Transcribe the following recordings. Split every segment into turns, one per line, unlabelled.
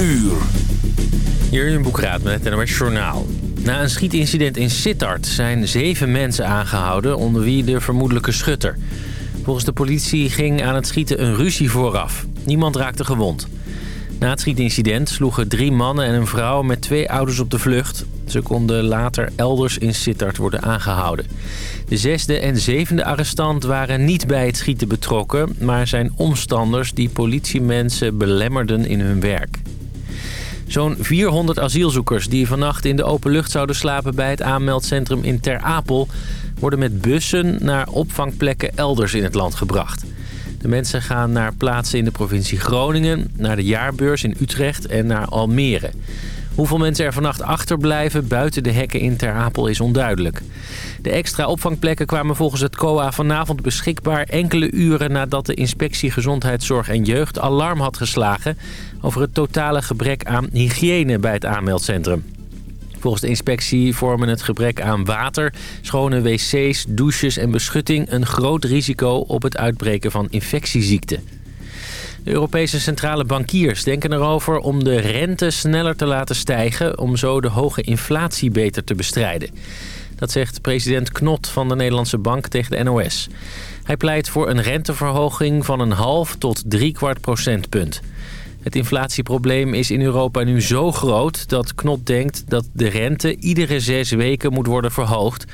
uur.
In Boekraad met het NOS Journaal. Na een schietincident in Sittard zijn zeven mensen aangehouden... onder wie de vermoedelijke schutter. Volgens de politie ging aan het schieten een ruzie vooraf. Niemand raakte gewond. Na het schietincident sloegen drie mannen en een vrouw met twee ouders op de vlucht. Ze konden later elders in Sittard worden aangehouden. De zesde en zevende arrestant waren niet bij het schieten betrokken... maar zijn omstanders die politiemensen belemmerden in hun werk. Zo'n 400 asielzoekers die vannacht in de open lucht zouden slapen... bij het aanmeldcentrum in Ter Apel... worden met bussen naar opvangplekken elders in het land gebracht. De mensen gaan naar plaatsen in de provincie Groningen... naar de jaarbeurs in Utrecht en naar Almere. Hoeveel mensen er vannacht achterblijven buiten de hekken in Ter Apel is onduidelijk. De extra opvangplekken kwamen volgens het COA vanavond beschikbaar... enkele uren nadat de inspectie Gezondheidszorg en Jeugd alarm had geslagen... over het totale gebrek aan hygiëne bij het aanmeldcentrum. Volgens de inspectie vormen het gebrek aan water, schone wc's, douches en beschutting... een groot risico op het uitbreken van infectieziekten. De Europese centrale bankiers denken erover om de rente sneller te laten stijgen... om zo de hoge inflatie beter te bestrijden. Dat zegt president Knot van de Nederlandse Bank tegen de NOS. Hij pleit voor een renteverhoging van een half tot drie kwart procentpunt. Het inflatieprobleem is in Europa nu zo groot dat Knot denkt dat de rente iedere zes weken moet worden verhoogd...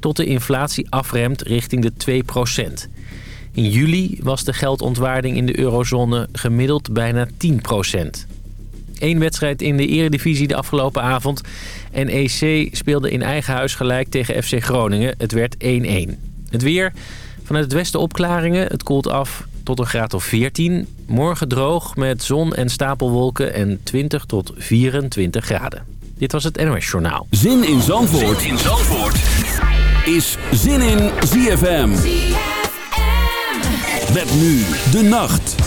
tot de inflatie afremt richting de 2 procent. In juli was de geldontwaarding in de eurozone gemiddeld bijna 10 procent. Eén wedstrijd in de eredivisie de afgelopen avond. NEC speelde in eigen huis gelijk tegen FC Groningen. Het werd 1-1. Het weer. Vanuit het westen opklaringen. Het koelt af tot een graad of 14. Morgen droog met zon en stapelwolken en 20 tot 24 graden. Dit was het NOS Journaal.
Zin in Zandvoort, zin in Zandvoort. is Zin in ZFM. Met nu de nacht.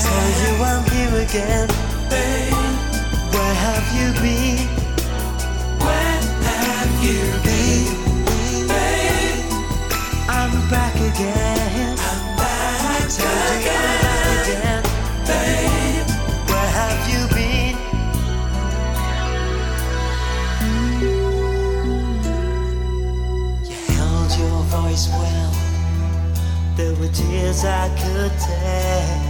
Tell you I'm here again. Babe, where have you been? Where have you been? Babe, I'm back again. I'm back I tell you I'm back again. Babe, where have you been? You held your voice well. There were tears I could tell.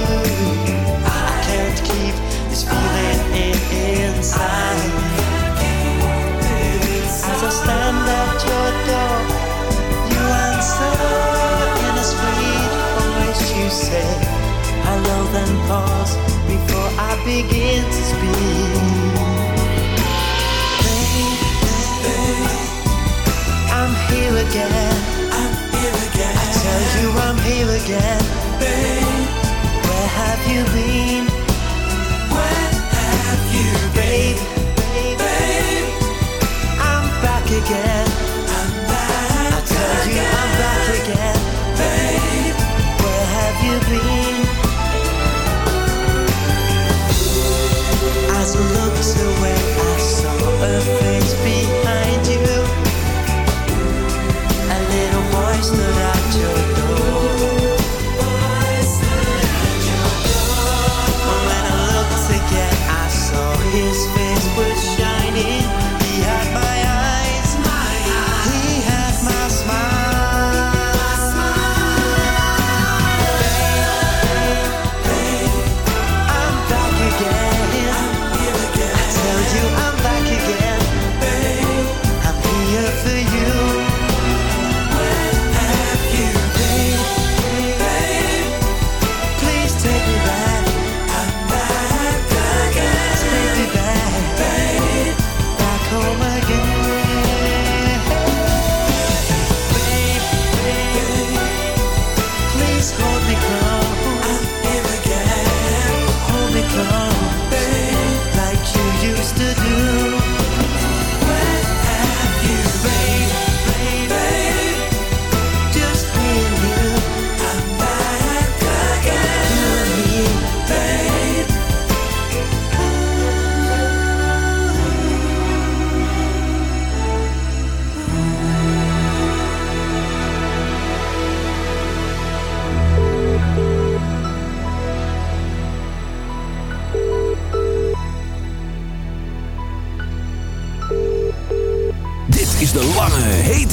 As I stand at your door, you answer in a sweet voice. You say, Hello, then pause before I begin to speak. Babe, I'm here again. I'm here again. I tell you I'm here again. Babe, where have you been? Where have you been? Babe, again. I'm back. I tell you I'm back again.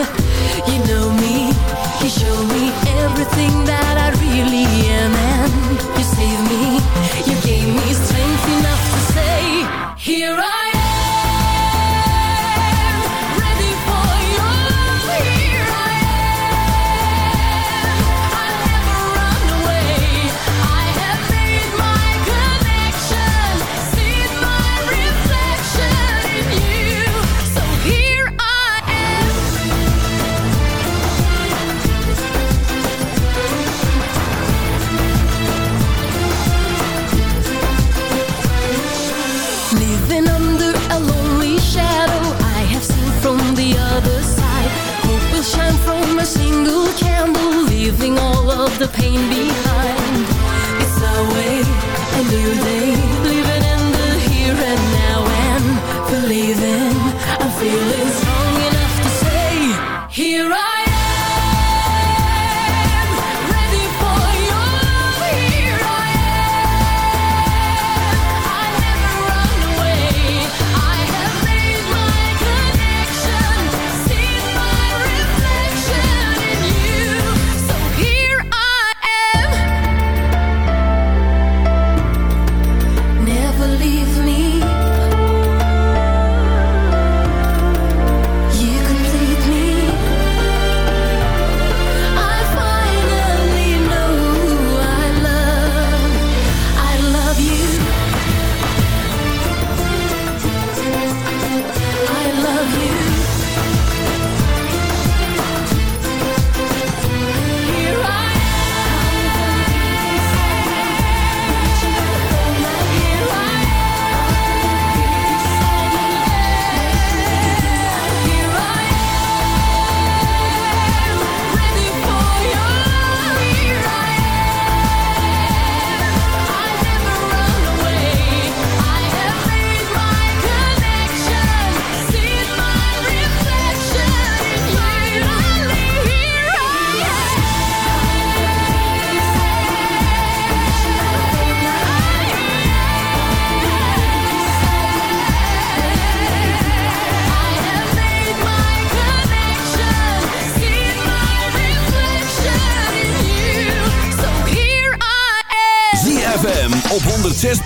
you know me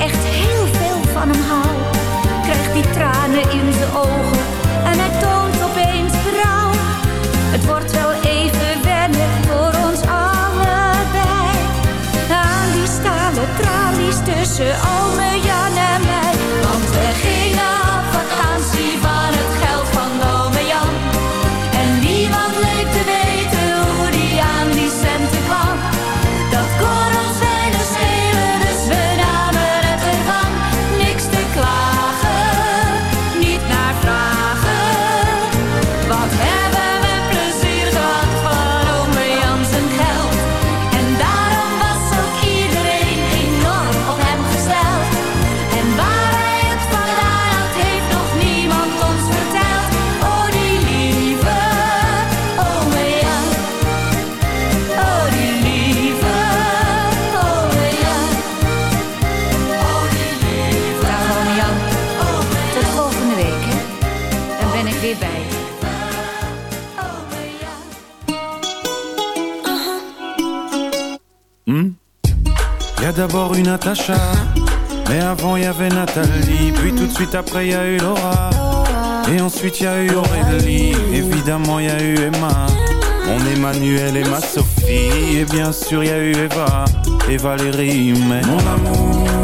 echt heel veel van hem hou. Krijgt die tranen in zijn ogen en hij toont opeens vrouw. Het wordt wel even wennen voor ons allebei. Aan die stalen tralies tussen al mijn. réveil. Il
hmm? y a d'abord une Natacha, mais avant il y avait Nathalie, puis tout de suite après il y a eu Laura, et ensuite il y a eu Aurélie, évidemment il y a eu Emma, mon Emmanuel et ma Sophie, et bien sûr il y a eu Eva et Valérie, mais mon amour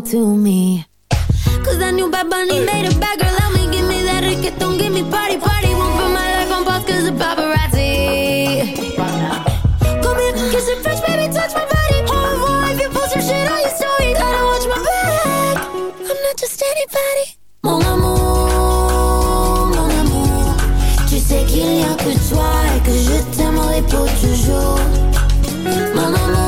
To me. Cause that new Bad Bunny made a bad girl out me. Give me that don't give me party, party. Won't put my life on pause cause of paparazzi. Come here, kiss it fresh, baby, touch my body. Au revoir if you post your shit on your story. Gotta watch my back. I'm not just anybody. Mon amour, mon amour. Tu sais qu'il n'y a que toi et que je t'aimerai pour toujours. Mon amour.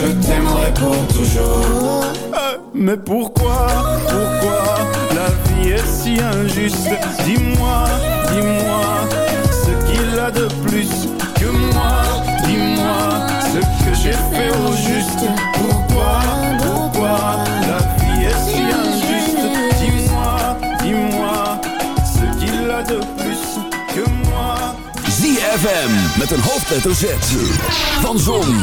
je t'aimerai pour toujours.
Euh, mais pourquoi, pourquoi la vie est si injuste Dis-moi, dis-moi ce qu'il a de plus que moi. Dis-moi ce que j'ai fait au juste. Pourquoi, pourquoi la vie est si injuste Dis-moi, dis-moi ce qu'il a de plus que moi.
ZFM met een hoofdletter Z van Zon,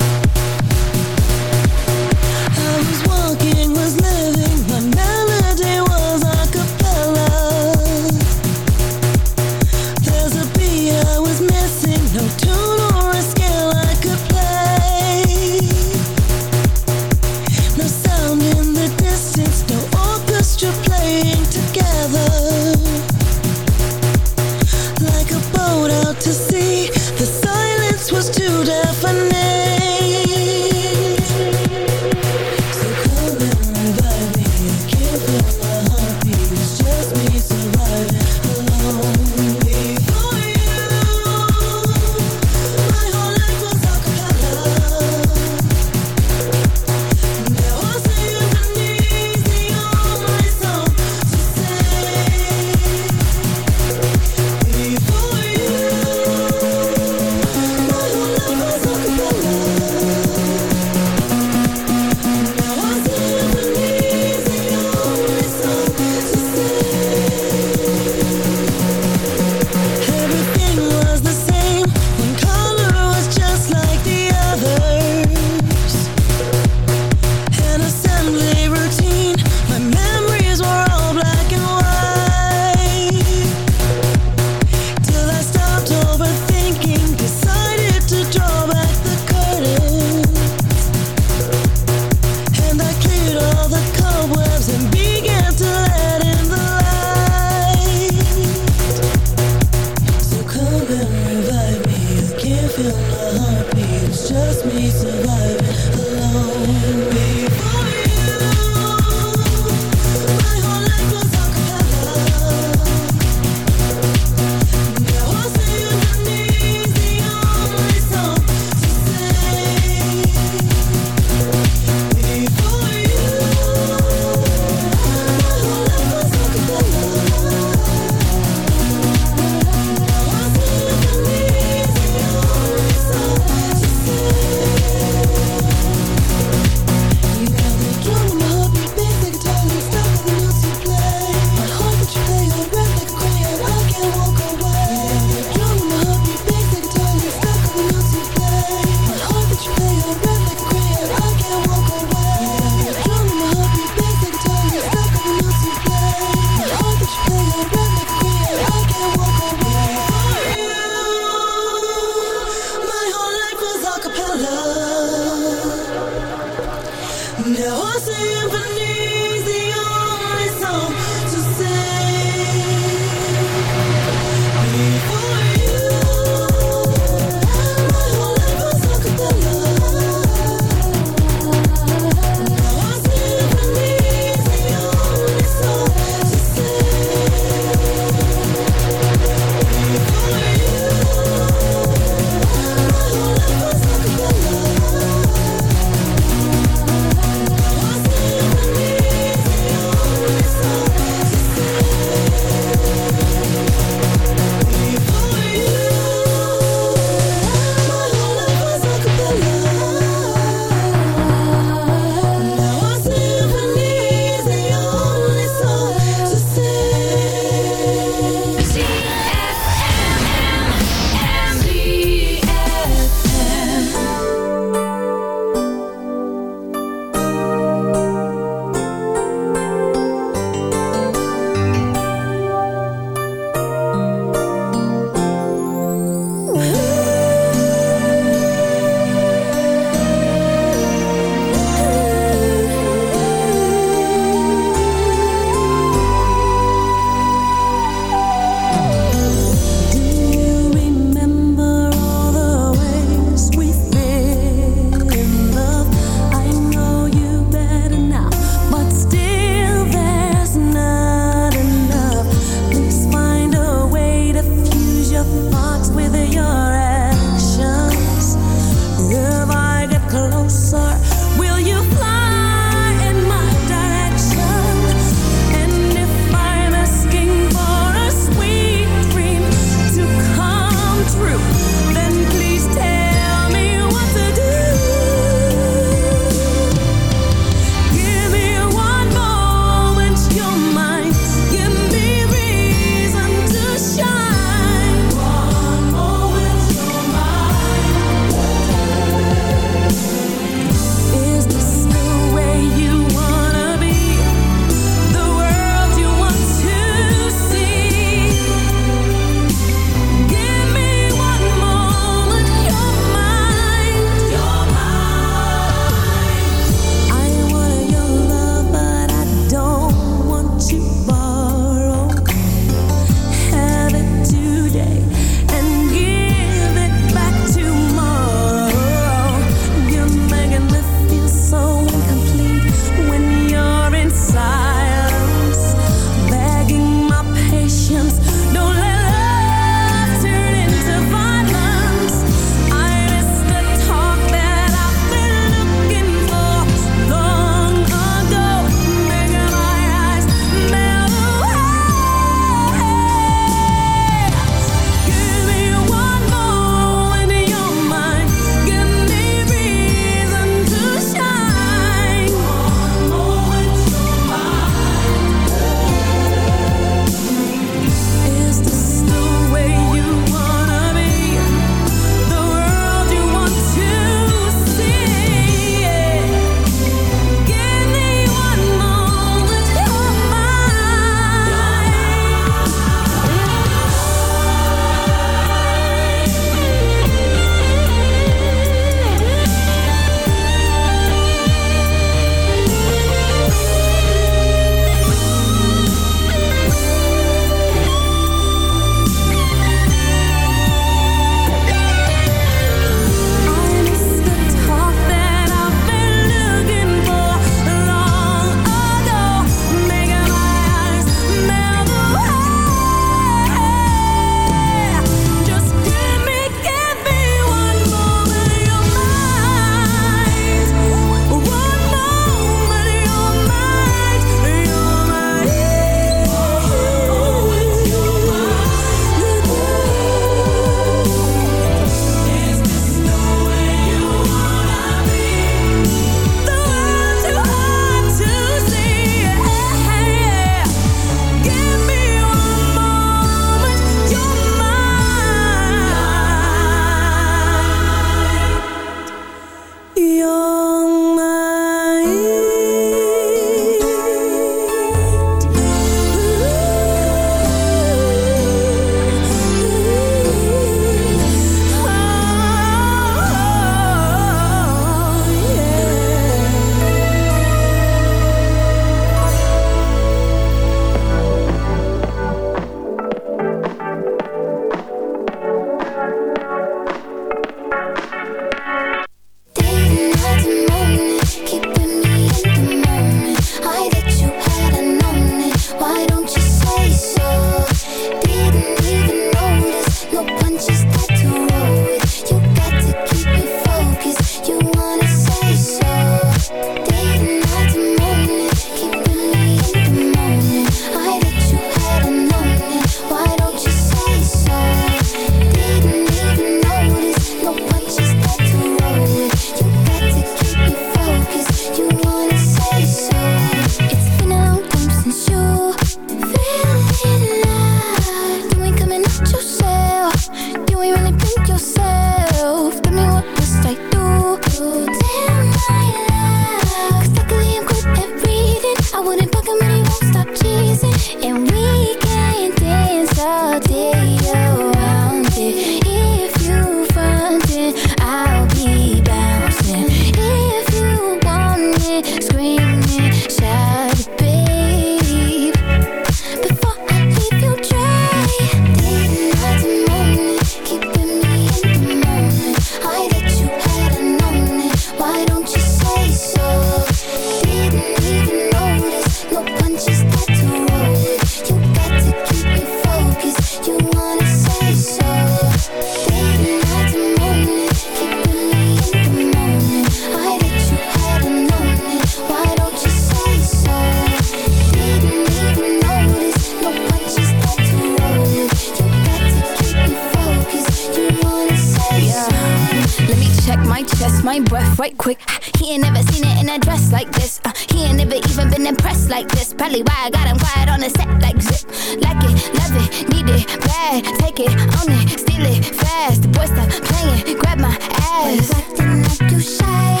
Probably
why I got
him quiet on the set like zip.
Like it, love it, need
it, bad. Take it, own it, steal it, fast. The boy stop playing, grab my
ass. Acting like you shy.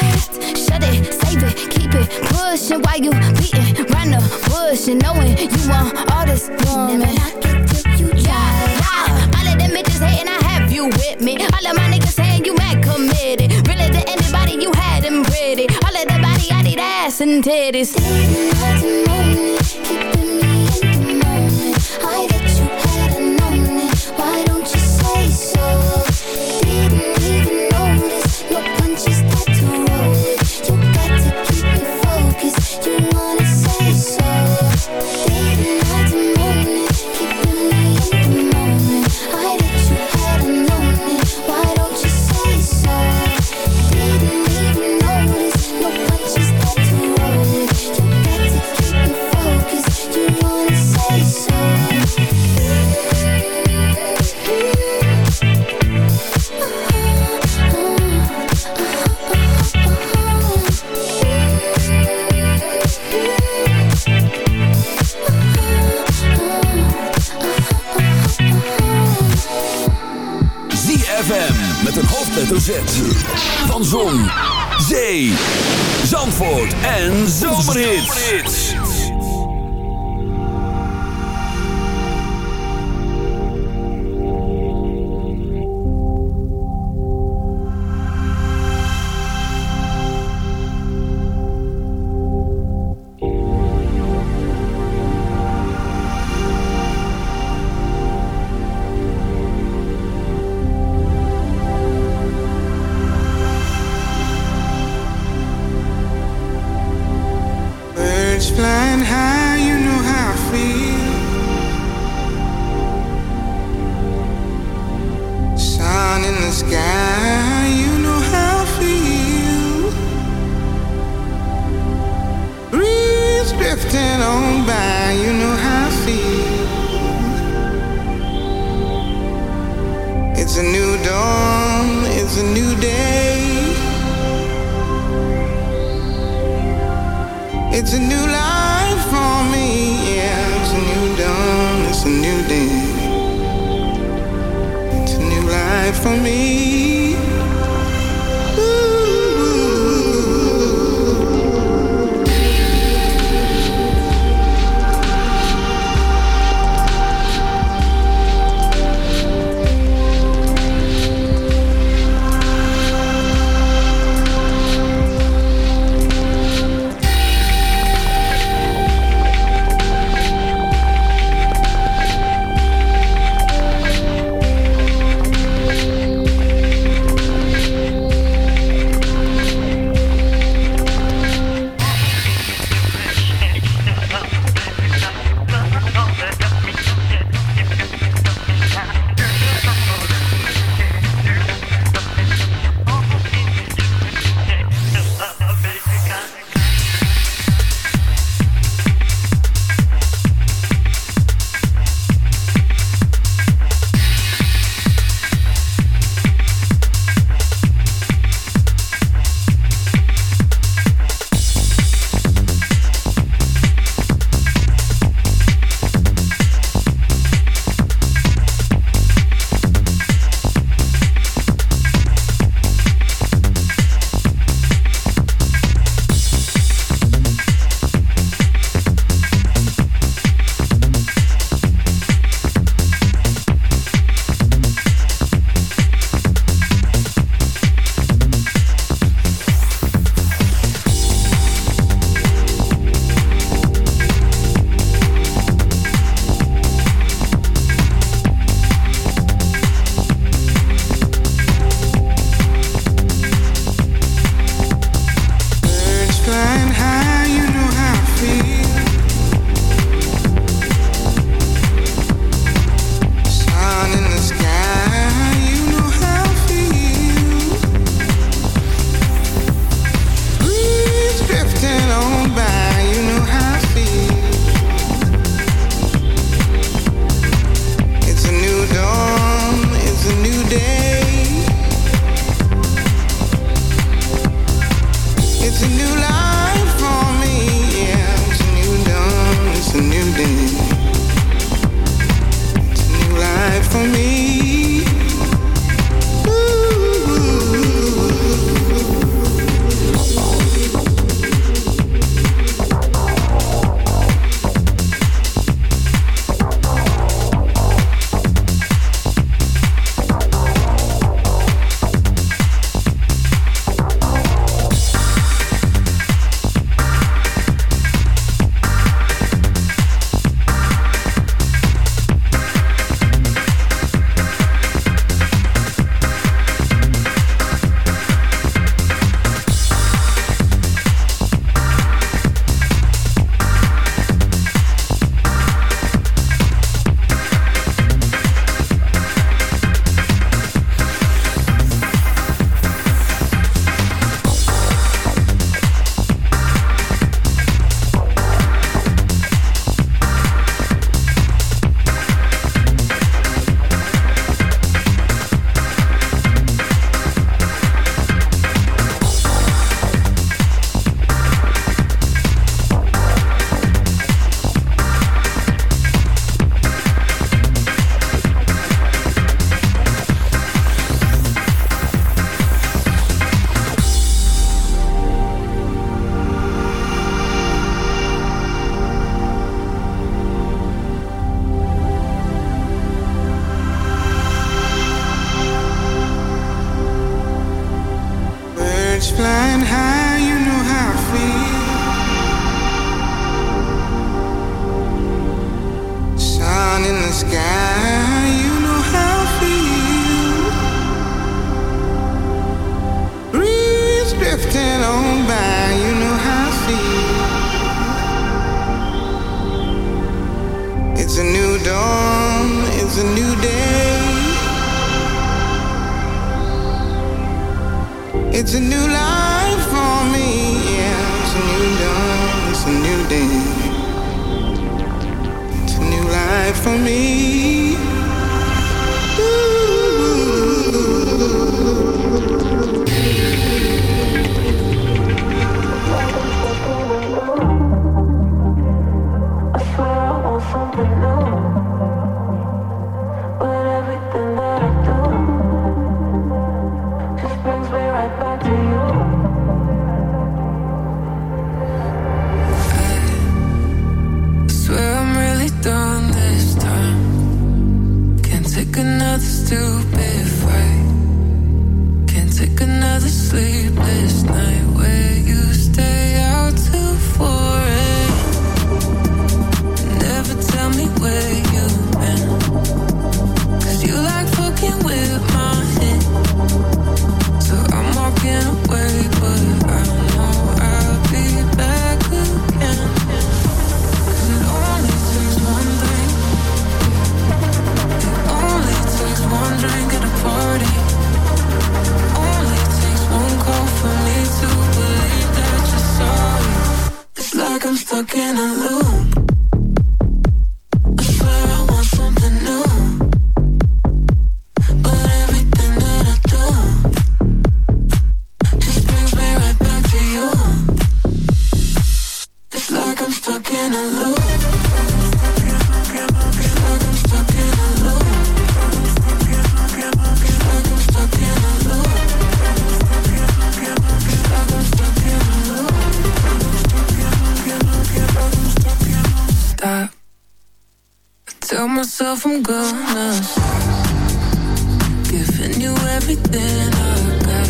Shut it, save it, keep it pushing Why you beating round the bush and knowing you want all this woman. Never knock it till you die. All of them hating, I have you
with me. All of my niggas saying you mad committed. Really to anybody you had them pretty. All of that body, I need ass and titties. Hits. myself, I'm gonna Giving you everything I got.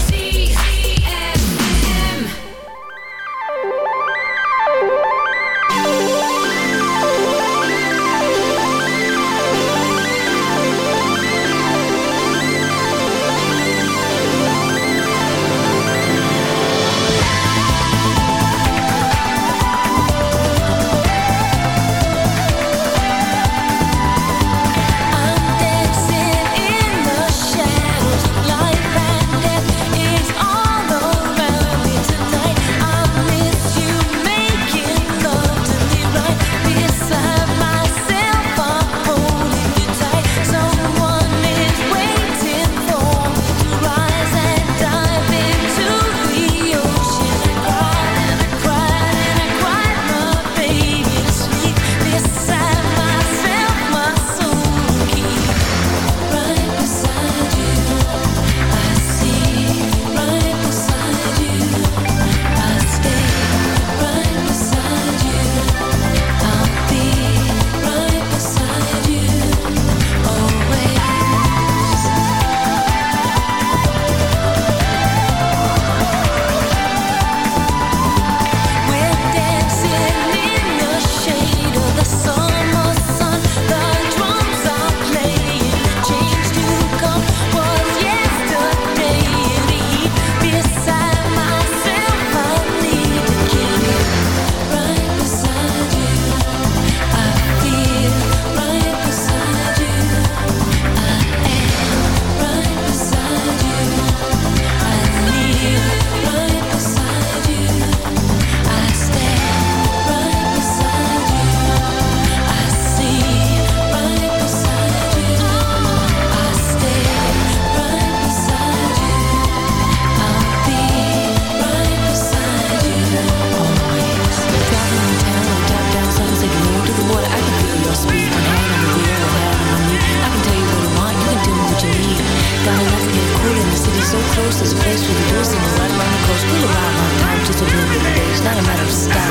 so close, there's a place we can doors a the right along the coast. We'll arrive on time, just a blink of the days, not
a matter of style.